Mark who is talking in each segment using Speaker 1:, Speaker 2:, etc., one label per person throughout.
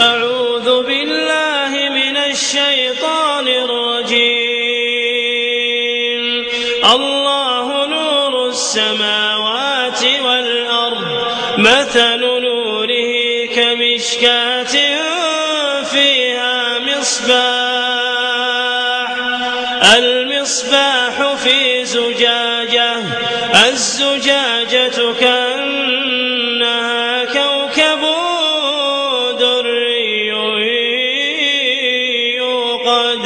Speaker 1: أعوذ بالله من الشيطان الرجيم. الله نور السماوات والأرض مثل نوره كمشكاة فيها مصباح. المصباح في زجاجة الزجاجة كأنها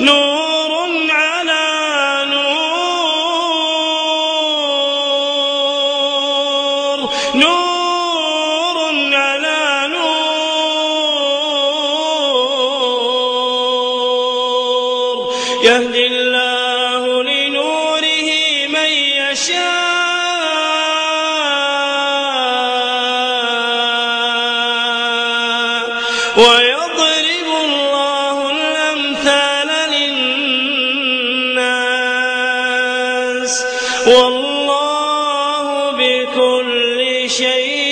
Speaker 1: نور على نور. نور على نور. يهدي الله لنوره من يشاء. ويضرب والله بكل شيء